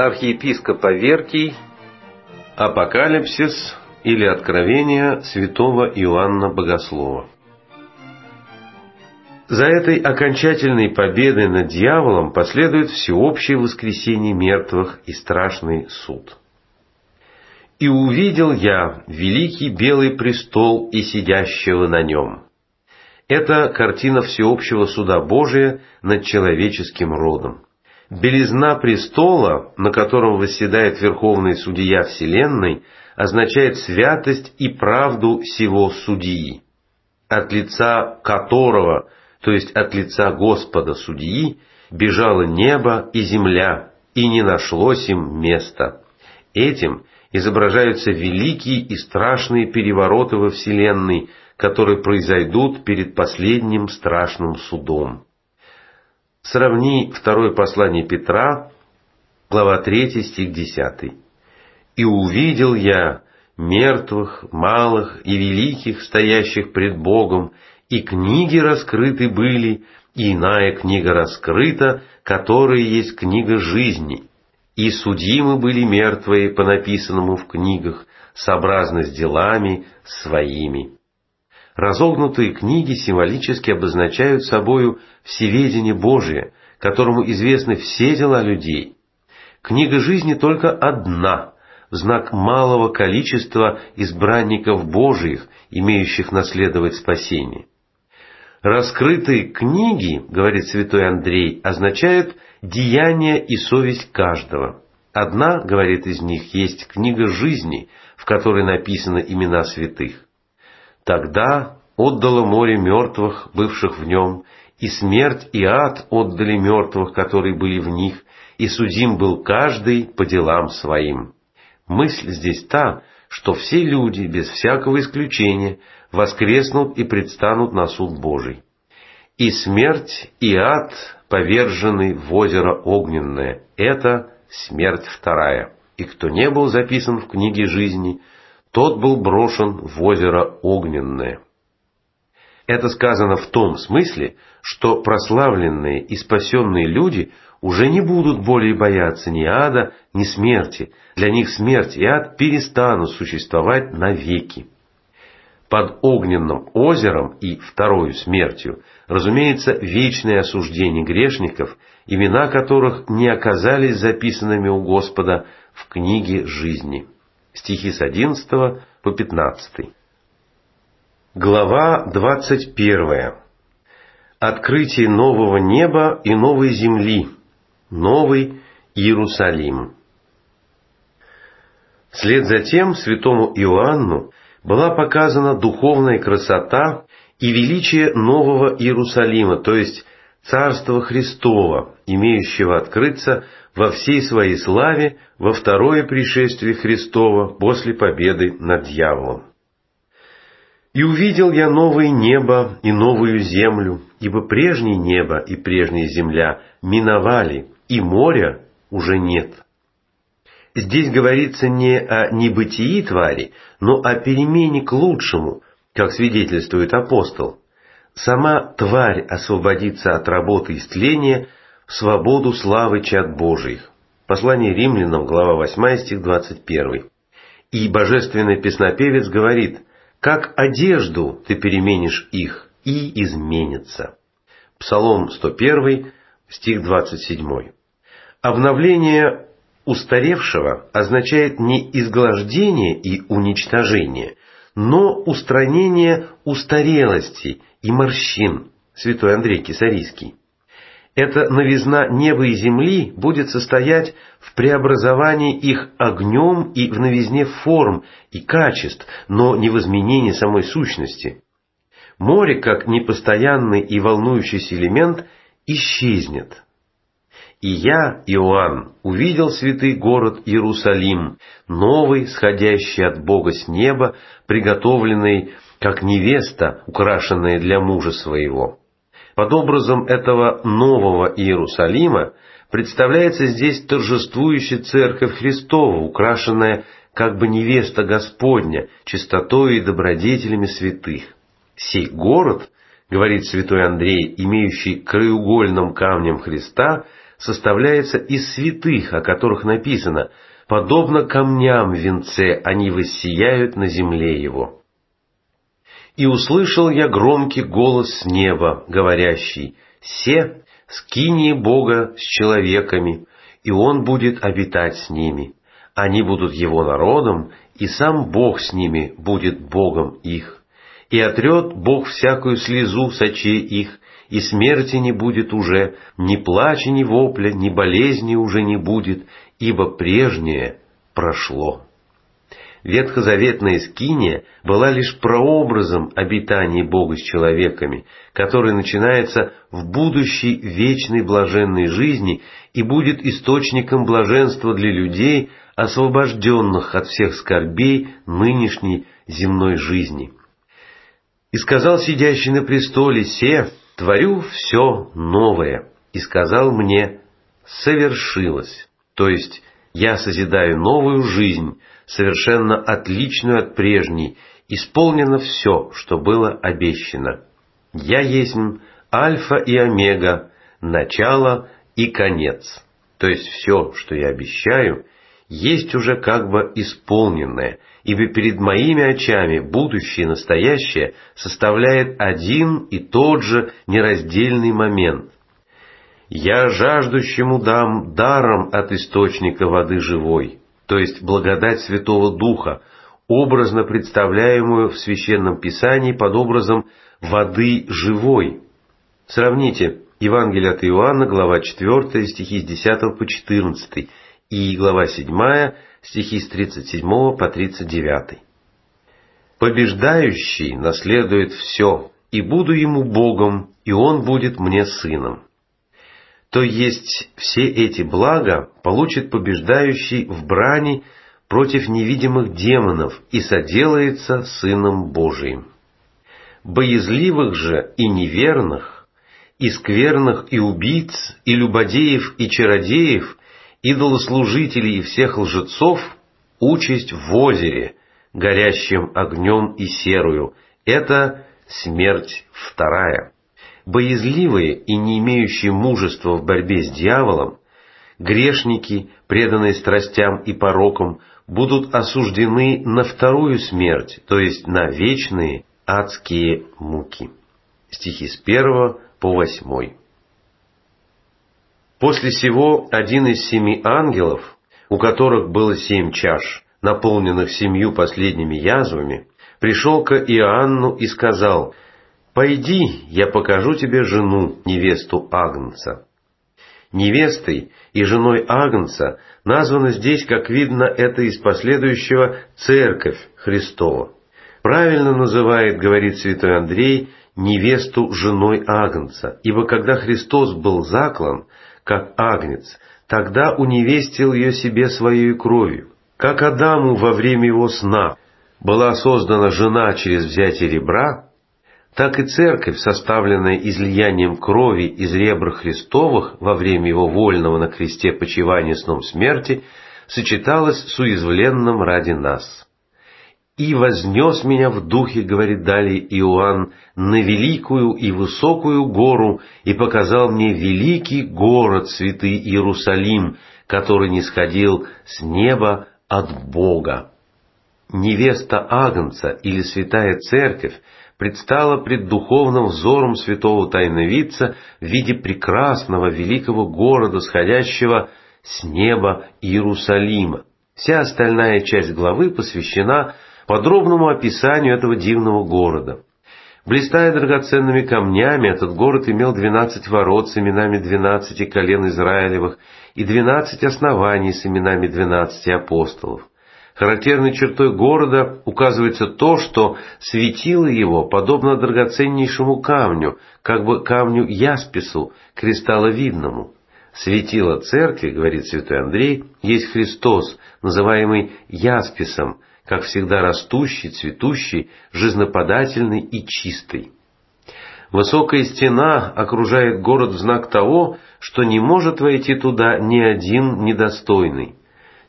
Архиепископ Аверкий Апокалипсис или Откровение святого Иоанна Богослова За этой окончательной победой над дьяволом последует всеобщее воскресение мертвых и страшный суд. «И увидел я великий белый престол и сидящего на нем». Это картина всеобщего суда Божия над человеческим родом. Белизна престола, на котором восседает Верховный Судья Вселенной, означает святость и правду сего судьи, от лица которого, то есть от лица Господа Судьи, бежало небо и земля, и не нашлось им места. Этим изображаются великие и страшные перевороты во Вселенной, которые произойдут перед последним страшным судом. Сравни второе послание Петра, глава 3, стих 10. «И увидел я мертвых, малых и великих, стоящих пред Богом, и книги раскрыты были, и иная книга раскрыта, которая есть книга жизни. И судимы были мертвые по написанному в книгах, сообразно с делами своими». Разогнутые книги символически обозначают собою всеведение Божие, которому известны все дела людей. Книга жизни только одна, в знак малого количества избранников Божиих, имеющих наследовать спасение. Раскрытые книги, говорит святой Андрей, означают деяние и совесть каждого. Одна, говорит из них, есть книга жизни, в которой написаны имена святых. Тогда отдало море мертвых, бывших в нем, и смерть и ад отдали мертвых, которые были в них, и судим был каждый по делам своим. Мысль здесь та, что все люди, без всякого исключения, воскреснут и предстанут на суд Божий. И смерть, и ад повержены в озеро огненное. Это смерть вторая. И кто не был записан в книге жизни, тот был брошен в озеро огненное. Это сказано в том смысле, что прославленные и спасенные люди уже не будут более бояться ни ада, ни смерти. Для них смерть и ад перестанут существовать навеки. Под огненным озером и второю смертью, разумеется, вечное осуждение грешников, имена которых не оказались записанными у Господа в книге жизни стихи с 11 по 15. Глава 21. Открытие нового неба и новой земли. Новый Иерусалим. Вслед за тем святому Иоанну была показана духовная красота и величие нового Иерусалима, то есть Царства Христова, имеющего открыться во всей своей славе во второе пришествие Христова после победы над дьяволом. «И увидел я новое небо и новую землю, ибо прежнее небо и прежняя земля миновали, и моря уже нет». Здесь говорится не о небытии твари, но о перемене к лучшему, как свидетельствует апостол. Сама тварь освободится от работы истления – свободу славы чад Божиих. Послание римлянам, глава 8, стих 21. И божественный песнопевец говорит, «Как одежду ты переменишь их, и изменится». Псалом 101, стих 27. Обновление устаревшего означает не изглаждение и уничтожение, но устранение устарелости и морщин, святой Андрей Кисарийский. Эта новизна неба и земли будет состоять в преобразовании их огнем и в новизне форм и качеств, но не в изменении самой сущности. Море, как непостоянный и волнующийся элемент, исчезнет. И я, Иоанн, увидел святый город Иерусалим, новый, сходящий от Бога с неба, приготовленный, как невеста, украшенная для мужа своего. Под образом этого нового Иерусалима представляется здесь торжествующая Церковь Христова, украшенная как бы невеста Господня, чистотой и добродетелями святых. Сей город, говорит святой Андрей, имеющий краеугольным камнем Христа, составляется из святых, о которых написано «Подобно камням в венце они воссияют на земле его». И услышал я громкий голос с неба, говорящий «Се, скиние Бога с человеками, и Он будет обитать с ними. Они будут Его народом, и сам Бог с ними будет Богом их. И отрет Бог всякую слезу с очей их, и смерти не будет уже, ни плача, ни вопля, ни болезни уже не будет, ибо прежнее прошло. Ветхозаветная скиния была лишь прообразом обитания Бога с человеками, который начинается в будущей вечной блаженной жизни и будет источником блаженства для людей, освобожденных от всех скорбей нынешней земной жизни. И сказал сидящий на престоле «Се, творю все новое», и сказал мне «совершилось», то есть я созидаю новую жизнь, совершенно отличную от прежней, исполнено все, что было обещано. Я есть Альфа и Омега, начало и конец. То есть все, что я обещаю, есть уже как бы исполненное, ибо перед моими очами будущее и настоящее составляет один и тот же нераздельный момент. Я жаждущему дам даром от источника воды живой, то есть благодать Святого Духа, образно представляемую в Священном Писании под образом воды живой. Сравните Евангелие от Иоанна, глава 4, стихи с 10 по 14, и глава 7, стихи с 37 по 39. «Побеждающий наследует все, и буду ему Богом, и он будет мне сыном то есть все эти блага получит побеждающий в брани против невидимых демонов и соделается Сыном Божиим. Боязливых же и неверных, и скверных, и убийц, и любодеев, и чародеев, идолослужителей и всех лжецов участь в озере, горящим огнем и серую. Это смерть вторая боязливые и не имеющие мужества в борьбе с дьяволом, грешники, преданные страстям и порокам, будут осуждены на вторую смерть, то есть на вечные адские муки. Стихи с 1 по 8. После сего один из семи ангелов, у которых было семь чаш, наполненных семью последними язвами, пришел к Иоанну и сказал – «Пойди, я покажу тебе жену, невесту Агнца». Невестой и женой Агнца названо здесь, как видно, это из последующего Церковь Христова. Правильно называет, говорит святой Андрей, невесту женой Агнца, ибо когда Христос был заклан, как Агнец, тогда уневестил ее себе своей кровью. Как Адаму во время его сна была создана жена через взятие ребра, так и церковь, составленная излиянием крови из ребр Христовых во время его вольного на кресте почивания сном смерти, сочеталась с уязвленным ради нас. «И вознес меня в духе, — говорит далее Иоанн, — на великую и высокую гору, и показал мне великий город, святый Иерусалим, который не сходил с неба от Бога». Невеста Агнца или Святая Церковь предстала пред духовным взором святого тайновидца в виде прекрасного великого города, сходящего с неба Иерусалима. Вся остальная часть главы посвящена подробному описанию этого дивного города. Блистая драгоценными камнями, этот город имел двенадцать ворот с именами двенадцати колен Израилевых и двенадцать оснований с именами двенадцати апостолов. Характерной чертой города указывается то, что светило его подобно драгоценнейшему камню, как бы камню яспису, кристалловидному. Светило церкви, говорит святой Андрей, есть Христос, называемый ясписом, как всегда растущий, цветущий, жизнеподательный и чистый. Высокая стена окружает город в знак того, что не может войти туда ни один недостойный.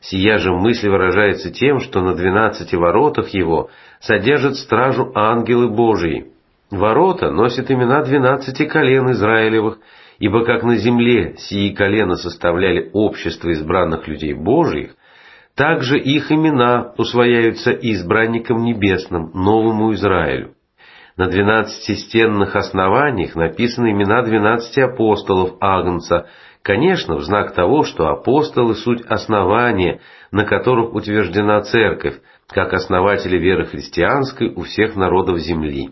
Сия же мысль выражается тем, что на двенадцати воротах его содержат стражу ангелы Божии. Ворота носят имена двенадцати колен Израилевых, ибо как на земле сии колена составляли общество избранных людей Божиих, так же их имена усвояются избранникам небесным, новому Израилю. На двенадцати стенных основаниях написаны имена двенадцати апостолов Агнца, конечно, в знак того, что апостолы – суть основания, на которых утверждена церковь, как основатели веры христианской у всех народов земли.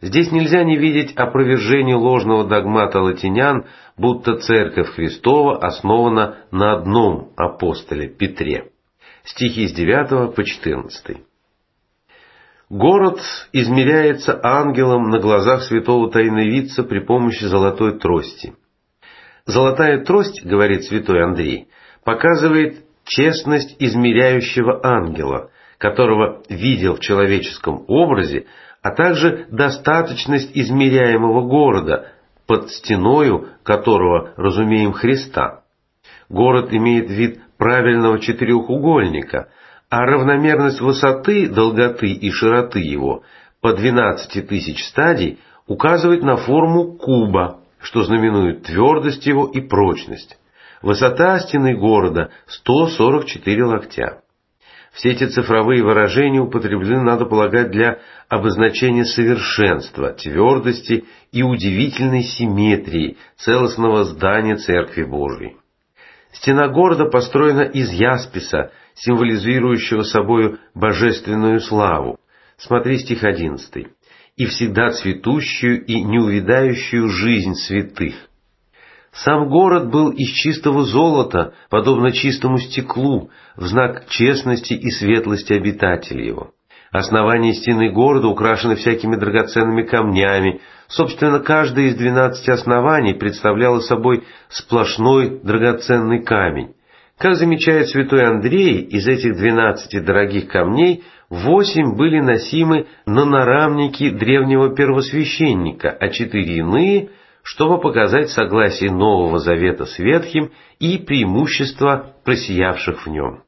Здесь нельзя не видеть опровержения ложного догмата латинян, будто Церковь Христова основана на одном апостоле Петре. Стихи с 9 по 14. Город измеряется ангелом на глазах святого тайновидца при помощи золотой трости. Золотая трость, говорит святой Андрей, показывает честность измеряющего ангела, которого видел в человеческом образе, а также достаточность измеряемого города, под стеною которого разумеем Христа. Город имеет вид правильного четырехугольника, а равномерность высоты, долготы и широты его по 12 тысяч стадий указывает на форму куба, что знаменует твердость его и прочность. Высота стены города 144 локтя. Все эти цифровые выражения употреблены, надо полагать, для обозначения совершенства, твердости и удивительной симметрии целостного здания Церкви Божией. Стена города построена из ясписа, символизирующего собою божественную славу. Смотри стих 11. «И всегда цветущую и неувидающую жизнь святых». Сам город был из чистого золота, подобно чистому стеклу, в знак честности и светлости обитателей его. Основание стены города украшено всякими драгоценными камнями. Собственно, каждое из двенадцати оснований представляло собой сплошной драгоценный камень. Как замечает святой Андрей, из этих двенадцати дорогих камней восемь были носимы на нарамнике древнего первосвященника, а четыре иные – чтобы показать согласие Нового Завета с Ветхим и преимущества просиявших в нем.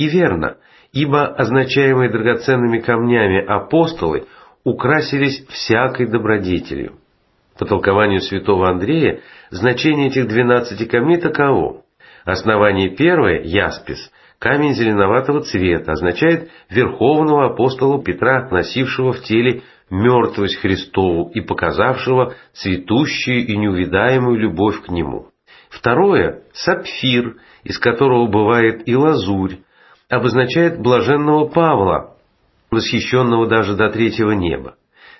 И верно, ибо означаемые драгоценными камнями апостолы украсились всякой добродетелью. По толкованию святого Андрея, значение этих двенадцати камней таково. Основание первое, яспис, камень зеленоватого цвета, означает верховного апостола Петра, носившего в теле мертвость Христову и показавшего цветущую и неувидаемую любовь к Нему. Второе – сапфир, из которого бывает и лазурь, обозначает блаженного Павла, восхищенного даже до третьего неба.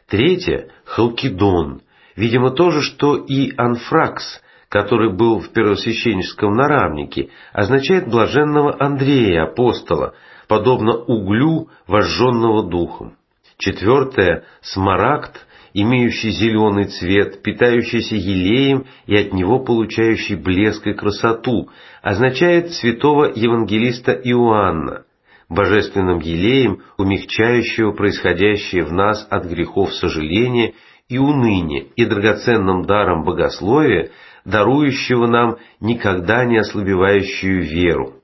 Третье – халкидон, видимо то же, что и анфракс, который был в первосвященническом нарамнике, означает блаженного Андрея, апостола, подобно углю, вожженного духом. Четвертое – смарагд, имеющий зеленый цвет, питающийся елеем и от него получающий блеск и красоту, означает святого евангелиста Иоанна, божественным елеем, умягчающего происходящее в нас от грехов сожаления и уныния, и драгоценным даром богословия, дарующего нам никогда не ослабевающую веру.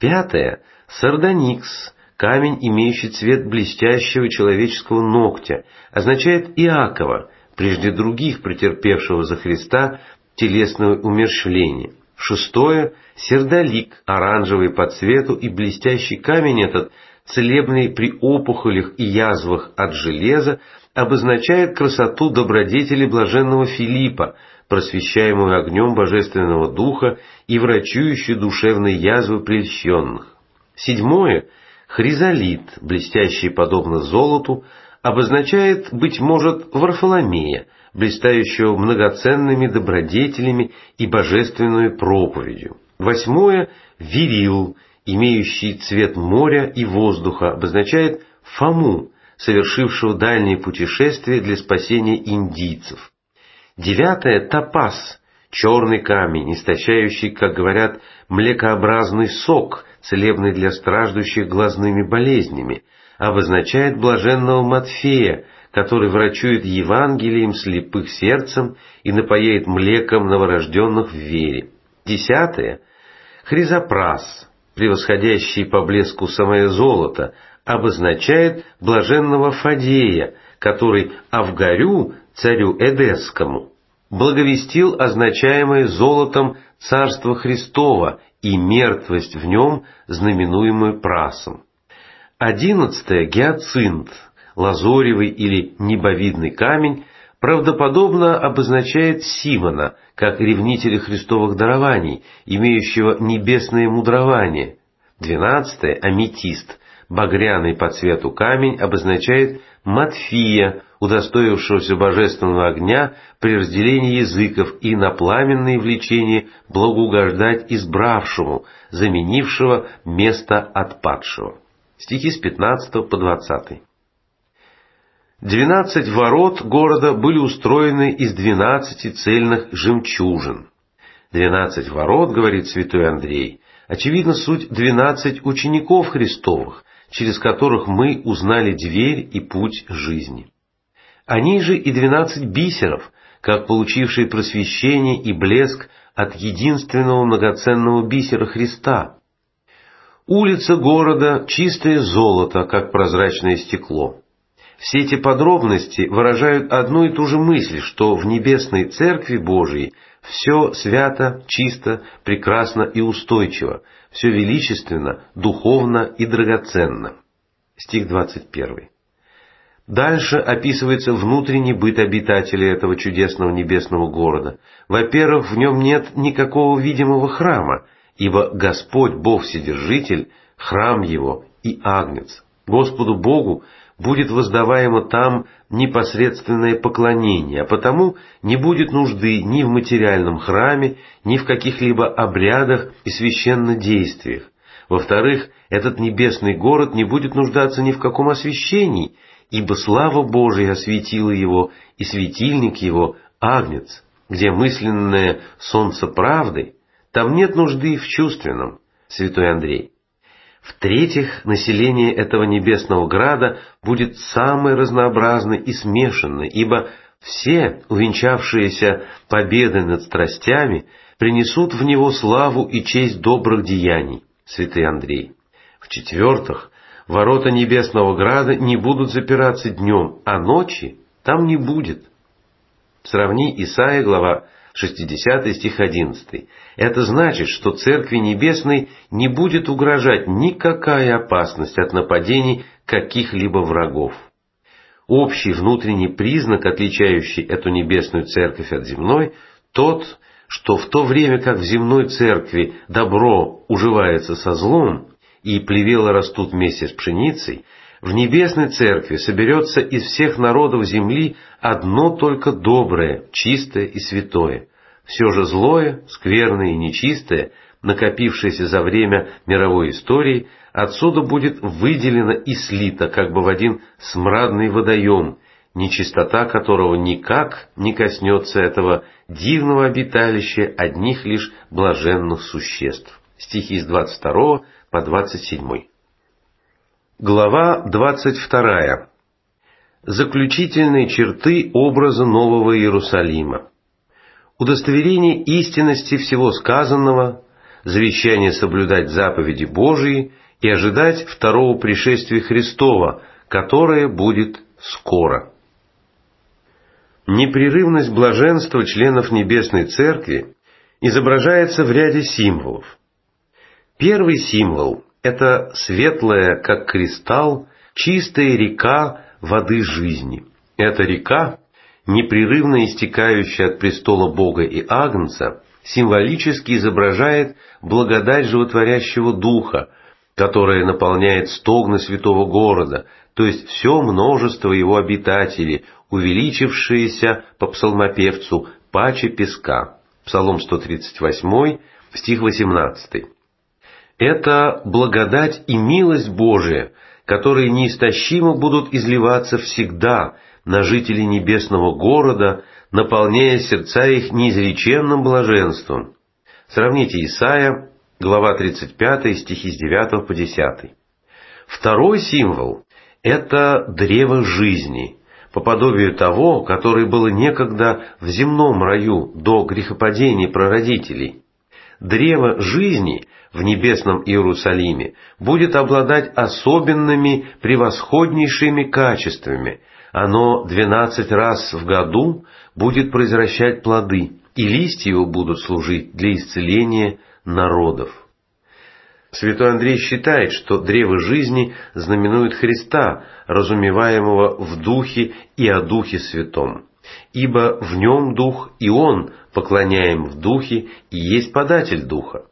Пятое – сардоникс, камень, имеющий цвет блестящего человеческого ногтя, означает Иакова, прежде других претерпевшего за Христа телесного умерщвления. Шестое – сердолик, оранжевый по цвету и блестящий камень этот, целебный при опухолях и язвах от железа, обозначает красоту добродетели блаженного Филиппа, просвещаемую огнем Божественного Духа и врачующую душевные язвы прельщенных. Седьмое – Хризолит, блестящий подобно золоту, обозначает, быть может, Варфоломея, блистающего многоценными добродетелями и божественную проповедью. Восьмое – Вирил, имеющий цвет моря и воздуха, обозначает Фому, совершившего дальние путешествия для спасения индийцев. Девятое – Топаз, черный камень, истощающий, как говорят, млекообразный сок, целебный для страждущих глазными болезнями, обозначает блаженного Матфея, который врачует Евангелием слепых сердцем и напояет млеком новорожденных в вере. Десятое. Хризопрас, превосходящий по блеску самое золото, обозначает блаженного Фадея, который Авгарю, царю Эдесскому, благовестил означаемое золотом Царство Христово и мертвость в нем, знаменуемую прасом. Одиннадцатое – гиацинт, лазоревый или небовидный камень, правдоподобно обозначает Симона, как ревнителя христовых дарований, имеющего небесное мудрование. Двенадцатое – аметист, багряный по цвету камень, обозначает Матфия, удостоившегося божественного огня при разделении языков и на пламенное влечение благоугождать избравшему, заменившего место отпадшего. Стихи с 15 по 20. Двенадцать ворот города были устроены из двенадцати цельных жемчужин. Двенадцать ворот, говорит святой Андрей, очевидно суть двенадцать учеников Христовых, через которых мы узнали дверь и путь жизни. Они же и двенадцать бисеров, как получившие просвещение и блеск от единственного многоценного бисера Христа. Улица города – чистое золото, как прозрачное стекло. Все эти подробности выражают одну и ту же мысль, что в небесной Церкви Божией все свято, чисто, прекрасно и устойчиво, все величественно, духовно и драгоценно. Стих 21. Дальше описывается внутренний быт обитателей этого чудесного небесного города. Во-первых, в нем нет никакого видимого храма, ибо Господь Бог Вседержитель, храм Его и Агнец. Господу Богу будет воздаваемо там непосредственное поклонение, а потому не будет нужды ни в материальном храме, ни в каких-либо обрядах и священнодействиях. Во-вторых, этот небесный город не будет нуждаться ни в каком освящении, ибо слава Божия осветила его, и светильник его – Агнец, где мысленное солнце правды, там нет нужды в чувственном, святой Андрей. В-третьих, население этого небесного града будет самое разнообразное и смешанное, ибо все, увенчавшиеся победой над страстями, принесут в него славу и честь добрых деяний, святый Андрей. В-четвертых, ворота небесного града не будут запираться днем, а ночи там не будет. Сравни Исаия, глава 60 стих 11. Это значит, что Церкви Небесной не будет угрожать никакая опасность от нападений каких-либо врагов. Общий внутренний признак, отличающий эту небесную церковь от земной, тот, что в то время как в земной церкви добро уживается со злом и плевело растут вместе с пшеницей, в небесной церкви соберется из всех народов земли одно только доброе, чистое и святое. Все же злое, скверное и нечистое, накопившееся за время мировой истории, отсюда будет выделено и слито как бы в один смрадный водоем, нечистота которого никак не коснется этого дивного обиталища одних лишь блаженных существ. Стихи с 22 по 27. Глава 22. Заключительные черты образа Нового Иерусалима. Удостоверение истинности всего сказанного, завещание соблюдать заповеди Божии и ожидать второго пришествия Христова, которое будет скоро. Непрерывность блаженства членов Небесной Церкви изображается в ряде символов. Первый символ это светлая, как кристалл, чистая река воды жизни. Эта река, непрерывно истекающая от престола Бога и Агнца, символически изображает благодать животворящего Духа, которая наполняет стогны святого города, то есть все множество его обитателей, увеличившиеся по псалмопевцу паче песка. Псалом 138, стих 18. Это благодать и милость Божия, которые неистощимо будут изливаться всегда на жителей небесного города, наполняя сердца их неизреченным блаженством. Сравните Исаия, глава 35, стихи с 9 по 10. Второй символ – это древо жизни, по подобию того, которое было некогда в земном раю до грехопадения прародителей. Древо жизни в небесном Иерусалиме будет обладать особенными превосходнейшими качествами, Оно двенадцать раз в году будет произвращать плоды, и листья его будут служить для исцеления народов. Святой Андрей считает, что древо жизни знаменует Христа, разумеваемого в Духе и о Духе Святом. Ибо в нем Дух, и Он, поклоняем в Духе, и есть податель Духа.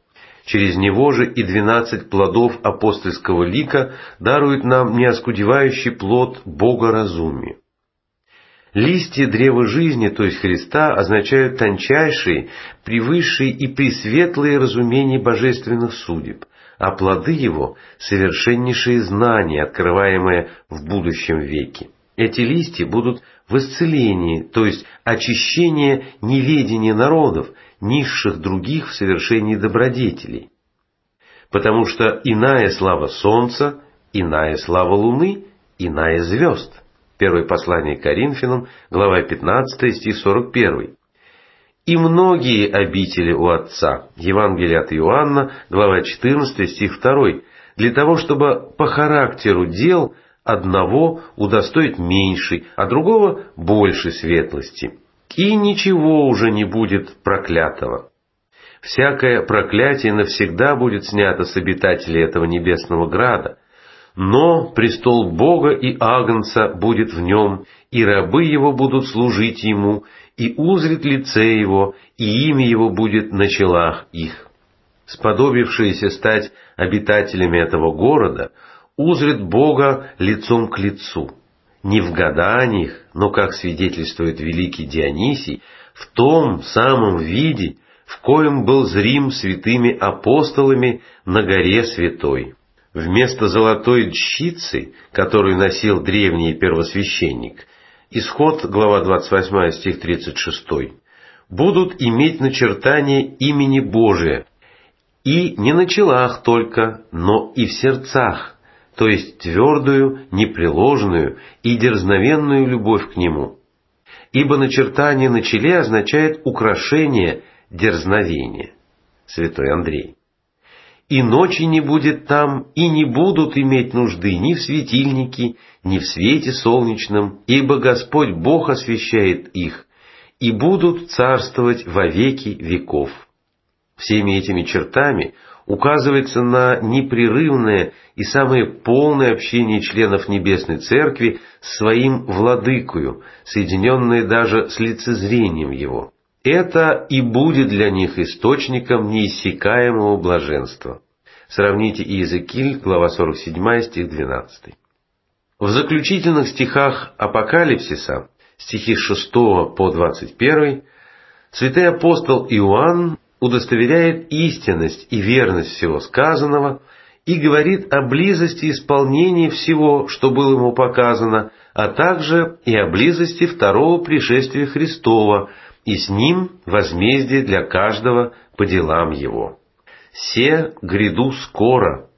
Через него же и двенадцать плодов апостольского лика дарует нам неоскудевающий плод богоразумия. Листья древа жизни, то есть Христа, означают тончайшие, превысшие и пресветлые разумения божественных судеб, а плоды его – совершеннейшие знания, открываемые в будущем веке. Эти листья будут в исцелении, то есть очищение неведения народов, низших других в совершении добродетелей. Потому что иная слава солнца, иная слава луны, иная звезд. Первое послание Коринфянам, глава 15, стих 41. И многие обители у Отца, Евангелие от Иоанна, глава 14, стих 2, для того, чтобы по характеру дел одного удостоить меньшей, а другого большей светлости. И ничего уже не будет проклятого. Всякое проклятие навсегда будет снято с обитателей этого небесного града, но престол Бога и Агнца будет в нем, и рабы его будут служить ему, и узрит лице его, и имя его будет на челах их. Сподобившиеся стать обитателями этого города, узрят Бога лицом к лицу. Не в гаданиях, но, как свидетельствует великий Дионисий, в том самом виде, в коем был зрим святыми апостолами на горе святой. Вместо золотой дщицы, которую носил древний первосвященник, исход, глава 28, стих 36, будут иметь начертание имени Божия, и не на челах только, но и в сердцах, то есть твердую, непреложную и дерзновенную любовь к Нему. Ибо начертание на челе означает украшение дерзновения. Святой Андрей и ночи не будет там, и не будут иметь нужды ни в светильнике, ни в свете солнечном, ибо Господь Бог освещает их, и будут царствовать во веки веков. Всеми этими чертами указывается на непрерывное и самое полное общение членов Небесной Церкви с своим владыкою, соединенное даже с лицезрением Его. Это и будет для них источником неиссякаемого блаженства. Сравните Иезекииль, глава 47, стих 12. В заключительных стихах Апокалипсиса, стихи с 6 по 21, святый апостол Иоанн удостоверяет истинность и верность всего сказанного и говорит о близости исполнения всего, что было ему показано, а также и о близости второго пришествия Христова, и с ним возмездие для каждого по делам его. «Се гряду скоро».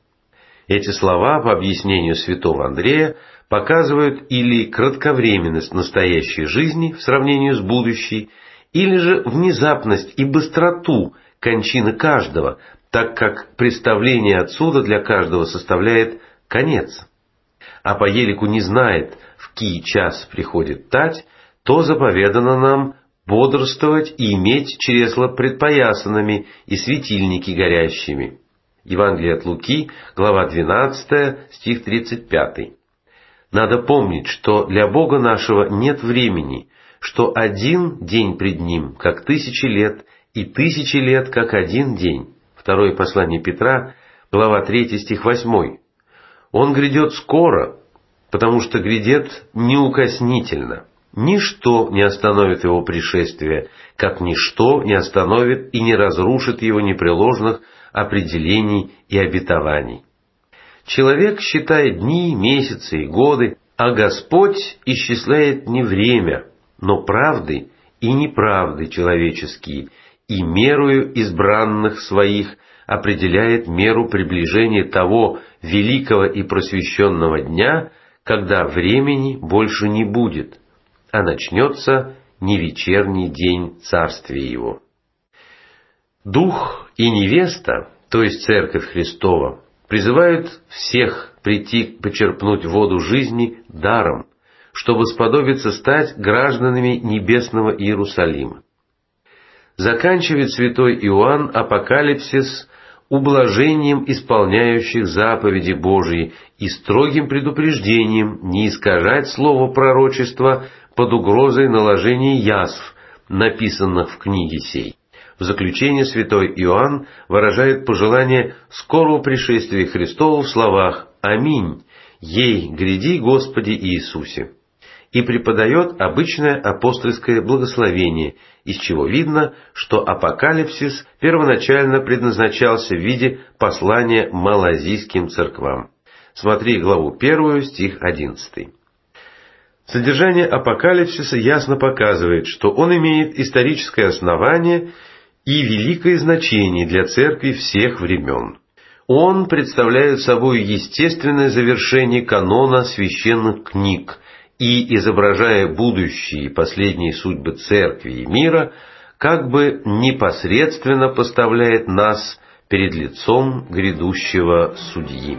Эти слова, по объяснению святого Андрея, показывают или кратковременность настоящей жизни в сравнении с будущей, или же внезапность и быстроту кончины каждого, так как представление отсюда для каждого составляет конец. А по елику не знает, в кий час приходит тать, то заповедано нам бодрствовать и иметь чресла предпоясанными и светильники горящими. Евангелие от Луки, глава 12, стих 35. Надо помнить, что для Бога нашего нет времени, что один день пред Ним, как тысячи лет, и тысячи лет, как один день. Второе послание Петра, глава 3, стих 8. Он грядет скоро, потому что грядет неукоснительно. Ничто не остановит его пришествие, как ничто не остановит и не разрушит его непреложных определений и обетований. Человек считает дни, месяцы и годы, а Господь исчисляет не время, но правды и неправды человеческие, и мерою избранных своих определяет меру приближения того великого и просвещенного дня, когда времени больше не будет – а начнется не вечерний день царствия его. Дух и невеста, то есть Церковь Христова, призывают всех прийти почерпнуть воду жизни даром, чтобы сподобиться стать гражданами небесного Иерусалима. Заканчивает святой Иоанн апокалипсис ублажением исполняющих заповеди Божьи и строгим предупреждением не искажать слово пророчества под угрозой наложения язв, написанных в книге сей. В заключение святой Иоанн выражает пожелание скорого пришествия Христова в словах «Аминь, ей гряди Господи Иисусе» и преподает обычное апостольское благословение, из чего видно, что апокалипсис первоначально предназначался в виде послания малазийским церквам. Смотри главу 1, стих 11. Содержание апокалипсиса ясно показывает, что он имеет историческое основание и великое значение для церкви всех времен. Он представляет собой естественное завершение канона священных книг и, изображая будущие и последние судьбы церкви и мира, как бы непосредственно поставляет нас перед лицом грядущего судьи.